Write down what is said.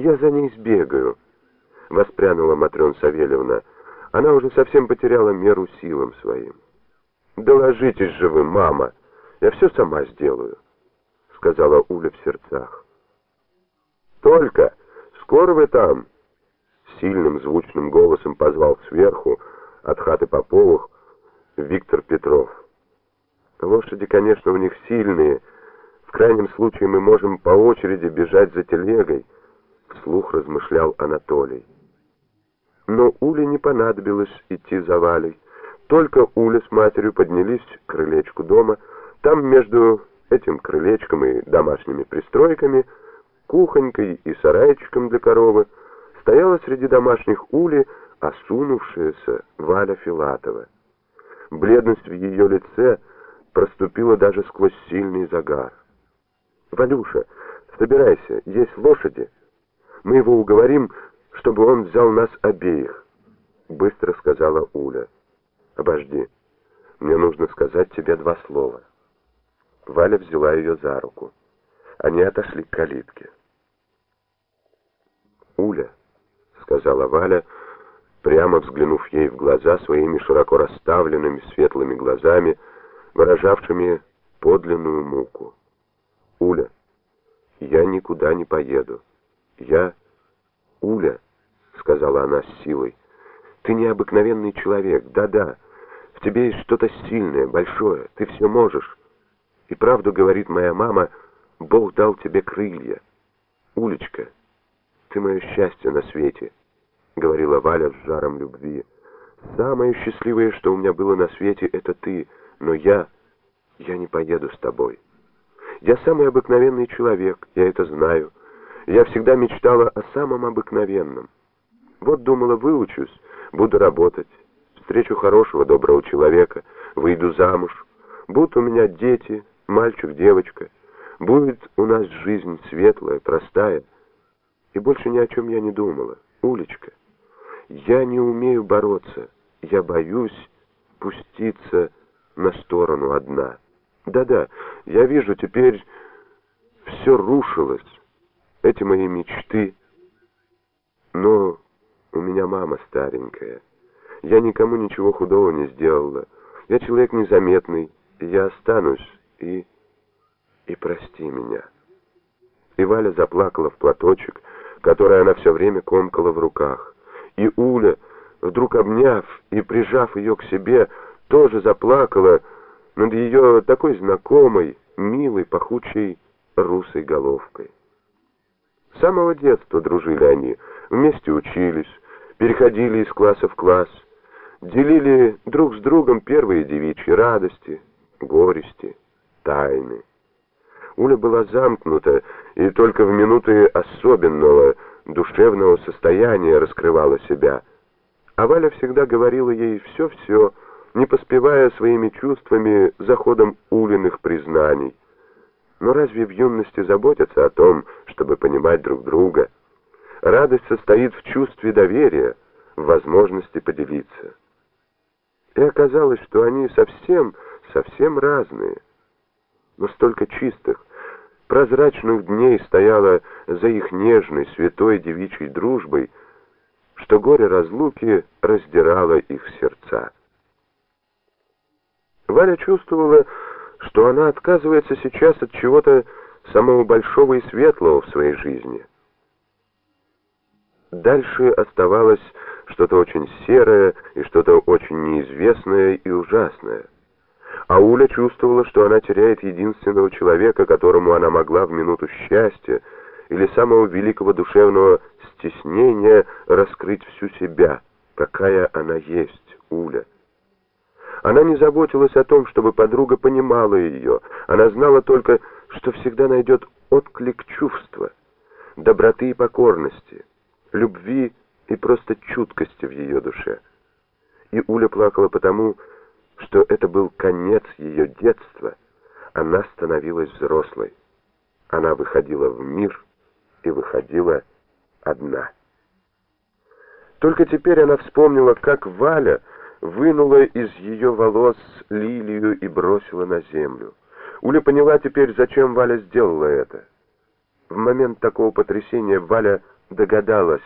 «Я за ней сбегаю», — воспрянула Матрена Савельевна. Она уже совсем потеряла меру силам своим. «Доложитесь же вы, мама, я все сама сделаю», — сказала Уля в сердцах. «Только, скоро вы там?» Сильным звучным голосом позвал сверху от хаты Поповых Виктор Петров. «Лошади, конечно, у них сильные. В крайнем случае мы можем по очереди бежать за телегой», — вслух размышлял Анатолий. Но Уле не понадобилось идти за Валей. Только Уля с матерью поднялись к крылечку дома. Там между этим крылечком и домашними пристройками, кухонькой и сарайчиком для коровы, стояла среди домашних Ули осунувшаяся Валя Филатова. Бледность в ее лице проступила даже сквозь сильный загар. «Валюша, собирайся, есть лошади. Мы его уговорим, чтобы он взял нас обеих», — быстро сказала Уля. «Обожди, мне нужно сказать тебе два слова». Валя взяла ее за руку. Они отошли к калитке. «Уля», — сказала Валя, прямо взглянув ей в глаза своими широко расставленными светлыми глазами, выражавшими подлинную муку. «Уля, я никуда не поеду. Я...» «Уля», — сказала она с силой, — «ты необыкновенный человек, да-да. В тебе есть что-то сильное, большое, ты все можешь. И правду говорит моя мама, Бог дал тебе крылья. Улечка, ты мое счастье на свете» говорила Валя с жаром любви. «Самое счастливое, что у меня было на свете, это ты, но я... я не поеду с тобой. Я самый обыкновенный человек, я это знаю. Я всегда мечтала о самом обыкновенном. Вот думала, выучусь, буду работать, встречу хорошего, доброго человека, выйду замуж. Будут у меня дети, мальчик, девочка. Будет у нас жизнь светлая, простая. И больше ни о чем я не думала. Улечка. Я не умею бороться. Я боюсь пуститься на сторону одна. Да-да, я вижу, теперь все рушилось. Эти мои мечты. Но у меня мама старенькая. Я никому ничего худого не сделала. Я человек незаметный, я останусь, и... и прости меня. И Валя заплакала в платочек, который она все время комкала в руках. И Уля, вдруг обняв и прижав ее к себе, тоже заплакала над ее такой знакомой, милой, пахучей русой головкой. С самого детства дружили они, вместе учились, переходили из класса в класс, делили друг с другом первые девичьи радости, горести, тайны. Уля была замкнута, и только в минуты особенного, душевного состояния раскрывала себя. А Валя всегда говорила ей все-все, не поспевая своими чувствами за ходом Улиных признаний. Но разве в юности заботятся о том, чтобы понимать друг друга? Радость состоит в чувстве доверия, в возможности поделиться. И оказалось, что они совсем, совсем разные, но столько чистых, прозрачных дней стояла за их нежной, святой девичьей дружбой, что горе разлуки раздирало их сердца. Валя чувствовала, что она отказывается сейчас от чего-то самого большого и светлого в своей жизни. Дальше оставалось что-то очень серое и что-то очень неизвестное и ужасное. А Уля чувствовала, что она теряет единственного человека, которому она могла в минуту счастья или самого великого душевного стеснения раскрыть всю себя, какая она есть, Уля. Она не заботилась о том, чтобы подруга понимала ее. Она знала только, что всегда найдет отклик чувства, доброты и покорности, любви и просто чуткости в ее душе. И Уля плакала потому, что это был конец ее детства, она становилась взрослой. Она выходила в мир и выходила одна. Только теперь она вспомнила, как Валя вынула из ее волос лилию и бросила на землю. Уля поняла теперь, зачем Валя сделала это. В момент такого потрясения Валя догадалась,